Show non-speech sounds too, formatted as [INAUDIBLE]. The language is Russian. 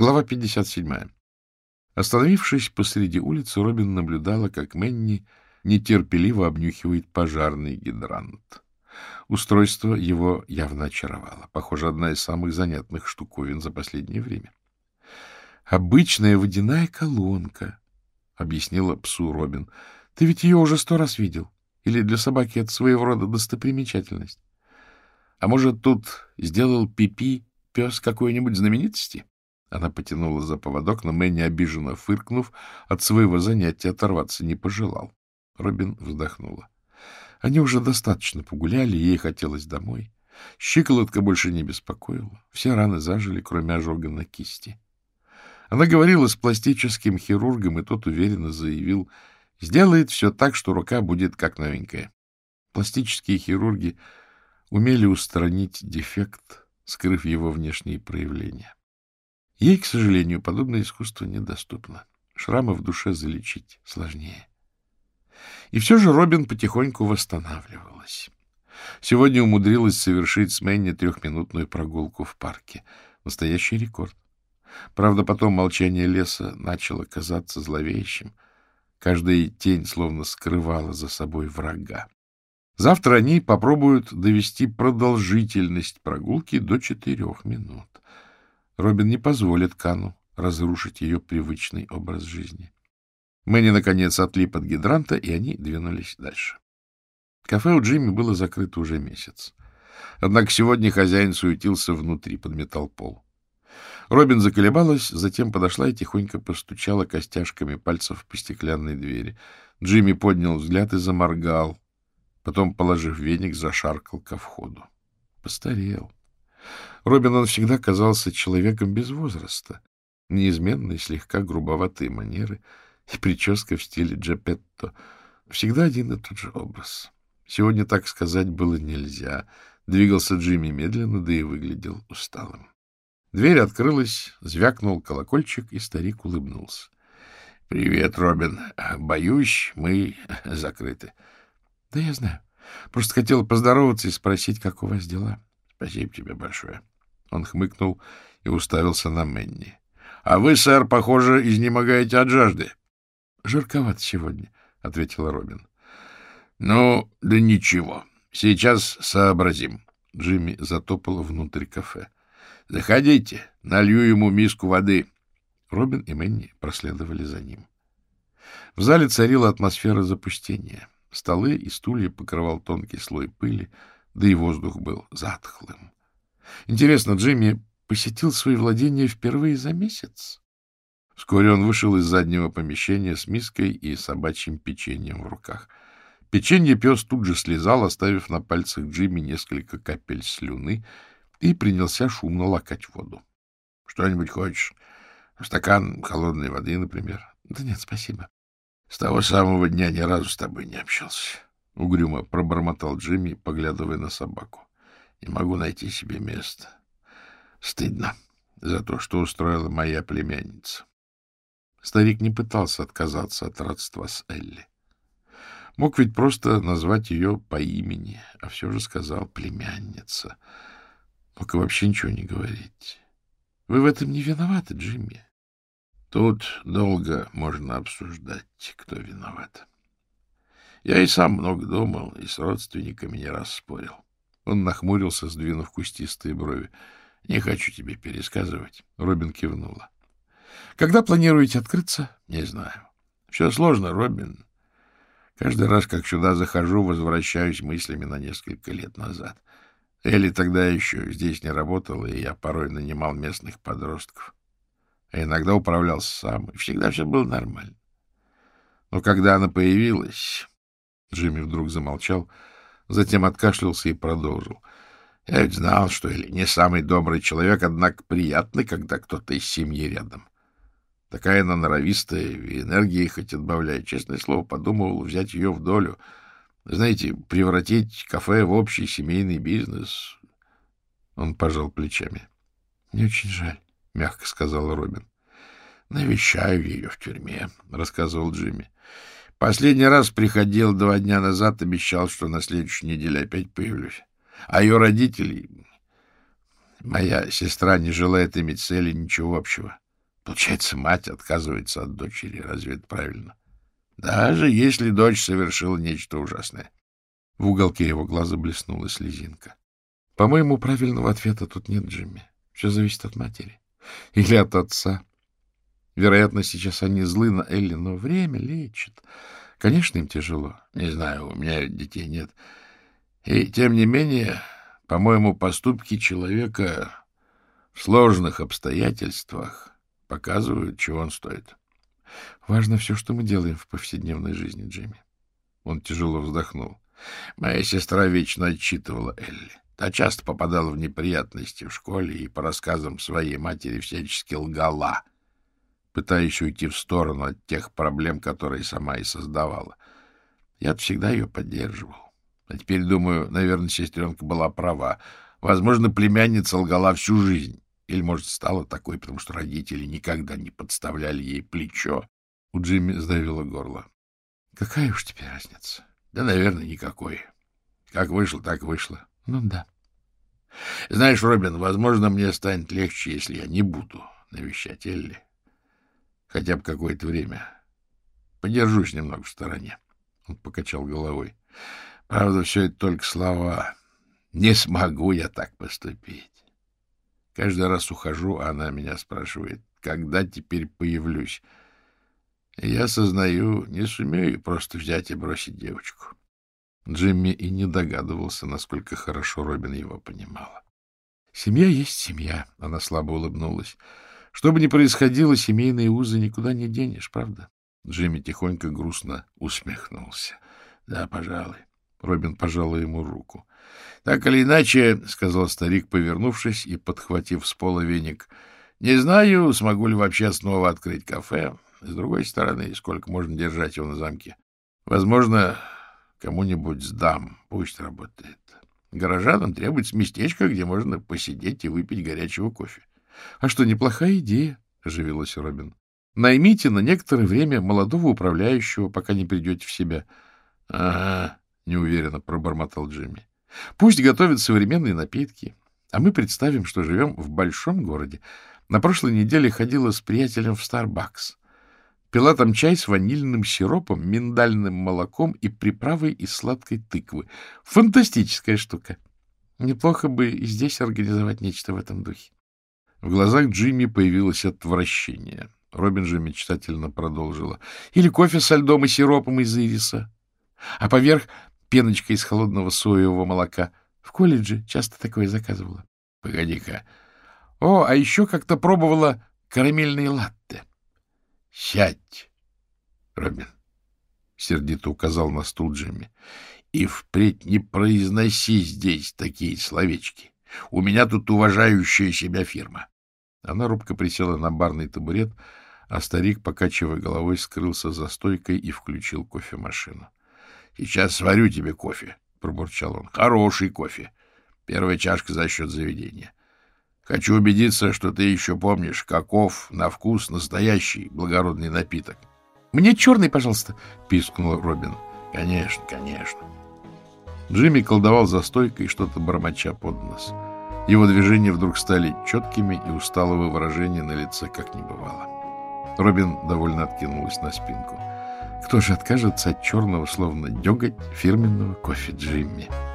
Глава 57. Остановившись посреди улицы, Робин наблюдала, как Мэнни нетерпеливо обнюхивает пожарный гидрант. Устройство его явно очаровало. Похоже, одна из самых занятных штуковин за последнее время. «Обычная водяная колонка», — объяснила псу Робин. «Ты ведь ее уже сто раз видел. Или для собаки это своего рода достопримечательность? А может, тут сделал пипи пес какой-нибудь знаменитости?» Она потянула за поводок, но Мэнни, обиженно фыркнув, от своего занятия оторваться не пожелал. Робин вздохнула. Они уже достаточно погуляли, ей хотелось домой. Щиколотка больше не беспокоила. Все раны зажили, кроме ожога на кисти. Она говорила с пластическим хирургом, и тот уверенно заявил, сделает все так, что рука будет как новенькая. Пластические хирурги умели устранить дефект, скрыв его внешние проявления. Ей, к сожалению, подобное искусство недоступно. Шрамы в душе залечить сложнее. И все же Робин потихоньку восстанавливалась. Сегодня умудрилась совершить с Мэнни трехминутную прогулку в парке. Настоящий рекорд. Правда, потом молчание леса начало казаться зловещим. Каждая тень словно скрывала за собой врага. Завтра они попробуют довести продолжительность прогулки до четырех минут. Робин не позволит Кану разрушить ее привычный образ жизни. Мэнни, наконец, отлип от гидранта, и они двинулись дальше. Кафе у Джимми было закрыто уже месяц. Однако сегодня хозяин суетился внутри, подметал пол. Робин заколебалась, затем подошла и тихонько постучала костяшками пальцев по стеклянной двери. Джимми поднял взгляд и заморгал. Потом, положив веник, зашаркал ко входу. Постарел. Робин всегда казался человеком без возраста. Неизменные, слегка грубоватые манеры и прическа в стиле Джепетто. Всегда один и тот же образ. Сегодня так сказать было нельзя. Двигался Джимми медленно, да и выглядел усталым. Дверь открылась, звякнул колокольчик, и старик улыбнулся. — Привет, Робин. Боюсь, мы [LAUGHS] закрыты. — Да я знаю. Просто хотела поздороваться и спросить, как у вас дела. — Спасибо тебе большое. Он хмыкнул и уставился на Менни. — А вы, сэр, похоже, изнемогаете от жажды. — Жарковато сегодня, — ответила Робин. — Ну, да ничего. Сейчас сообразим. Джимми затопал внутрь кафе. — Заходите, налью ему миску воды. Робин и Мэнни проследовали за ним. В зале царила атмосфера запустения. Столы и стулья покрывал тонкий слой пыли, да и воздух был затхлым. Интересно, Джимми посетил свои владения впервые за месяц? Вскоре он вышел из заднего помещения с миской и собачьим печеньем в руках. Печенье пес тут же слезал, оставив на пальцах Джимми несколько капель слюны, и принялся шумно лакать воду. — Что-нибудь хочешь? Стакан холодной воды, например? — Да нет, спасибо. — С того самого дня ни разу с тобой не общался. — угрюмо пробормотал Джимми, поглядывая на собаку. Не могу найти себе места. Стыдно за то, что устроила моя племянница. Старик не пытался отказаться от родства с Элли. Мог ведь просто назвать ее по имени, а все же сказал «племянница». Мог и вообще ничего не говорить. Вы в этом не виноваты, Джимми. Тут долго можно обсуждать, кто виноват. Я и сам много думал, и с родственниками не раз спорил. Он нахмурился, сдвинув кустистые брови. — Не хочу тебе пересказывать. Робин кивнула. — Когда планируете открыться? — Не знаю. — Все сложно, Робин. Каждый раз, как сюда захожу, возвращаюсь мыслями на несколько лет назад. Элли тогда еще здесь не работала, и я порой нанимал местных подростков. А иногда управлялся сам, и всегда все было нормально. Но когда она появилась... Джимми вдруг замолчал, — Затем откашлялся и продолжил. Я ведь знал, что Элли не самый добрый человек, однако приятный, когда кто-то из семьи рядом. Такая она норовистая, и энергии хоть отбавляет. Честное слово, подумывал взять ее в долю. Знаете, превратить кафе в общий семейный бизнес. Он пожал плечами. — Мне очень жаль, — мягко сказал Робин. — Навещаю ее в тюрьме, — рассказывал Джимми. Последний раз приходил два дня назад, обещал, что на следующей неделе опять появлюсь. А ее родители... Моя сестра не желает иметь цели ничего общего. Получается, мать отказывается от дочери. Разве это правильно? Даже если дочь совершила нечто ужасное. В уголке его глаза блеснула слезинка. По-моему, правильного ответа тут нет, Джимми. Все зависит от матери. Или от отца. Вероятно, сейчас они злы на Элли, но время лечит. Конечно, им тяжело. Не знаю, у меня детей нет. И, тем не менее, по-моему, поступки человека в сложных обстоятельствах показывают, чего он стоит. Важно все, что мы делаем в повседневной жизни, Джимми. Он тяжело вздохнул. Моя сестра вечно отчитывала Элли. Та часто попадала в неприятности в школе и, по рассказам своей матери, всячески лгала, пытаясь уйти в сторону от тех проблем, которые сама и создавала. Я всегда ее поддерживал. А теперь, думаю, наверное, сестренка была права. Возможно, племянница лгала всю жизнь. Или, может, стала такой, потому что родители никогда не подставляли ей плечо. У Джимми сдавило горло. Какая уж теперь разница? Да, наверное, никакой. Как вышло, так вышло. Ну да. Знаешь, Робин, возможно, мне станет легче, если я не буду навещать Элли. Хотя бы какое-то время. Подержусь немного в стороне. Он покачал головой. Правда, все это только слова. Не смогу я так поступить. Каждый раз ухожу, а она меня спрашивает, когда теперь появлюсь. И я сознаю, не сумею просто взять и бросить девочку. Джимми и не догадывался, насколько хорошо Робин его понимала. «Семья есть семья», — она слабо улыбнулась. «Что бы ни происходило, семейные узы никуда не денешь, правда?» Джимми тихонько грустно усмехнулся. «Да, пожалуй». Робин пожал ему руку. — Так или иначе, — сказал старик, повернувшись и подхватив с пола веник, — не знаю, смогу ли вообще снова открыть кафе. С другой стороны, сколько можно держать его на замке. Возможно, кому-нибудь сдам, пусть работает. Горожанам требуется местечко, где можно посидеть и выпить горячего кофе. — А что, неплохая идея, — оживилась Робин. — Наймите на некоторое время молодого управляющего, пока не придете в себя. — Ага, — неуверенно пробормотал Джимми. — Пусть готовят современные напитки, а мы представим, что живем в большом городе. На прошлой неделе ходила с приятелем в Starbucks. Пила там чай с ванильным сиропом, миндальным молоком и приправой из сладкой тыквы. Фантастическая штука. Неплохо бы и здесь организовать нечто в этом духе. В глазах Джимми появилось отвращение. Робин же мечтательно продолжила. Или кофе со льдом и сиропом из ириса. А поверх пеночка из холодного соевого молока. В колледже часто такое заказывала. — Погоди-ка. О, а еще как-то пробовала карамельные латте. — Сядь, Робин, — сердито указал на стул Джимми. — И впредь не произноси здесь такие словечки. У меня тут уважающая себя фирма. Она робко присела на барный табурет, а старик, покачивая головой, скрылся за стойкой и включил кофемашину. —— Сейчас сварю тебе кофе, — пробурчал он. — Хороший кофе. Первая чашка за счет заведения. Хочу убедиться, что ты еще помнишь, каков на вкус настоящий благородный напиток. — Мне черный, пожалуйста, — пискнул Робин. — Конечно, конечно. Джимми колдовал за стойкой, что-то бормоча под нос. Его движения вдруг стали четкими, и усталого выражения на лице как не бывало. Робин довольно откинулась на спинку. — кто же откажется от черного, словно деготь, фирменного кофе Джимми? —